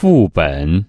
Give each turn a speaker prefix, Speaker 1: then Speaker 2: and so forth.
Speaker 1: 副本。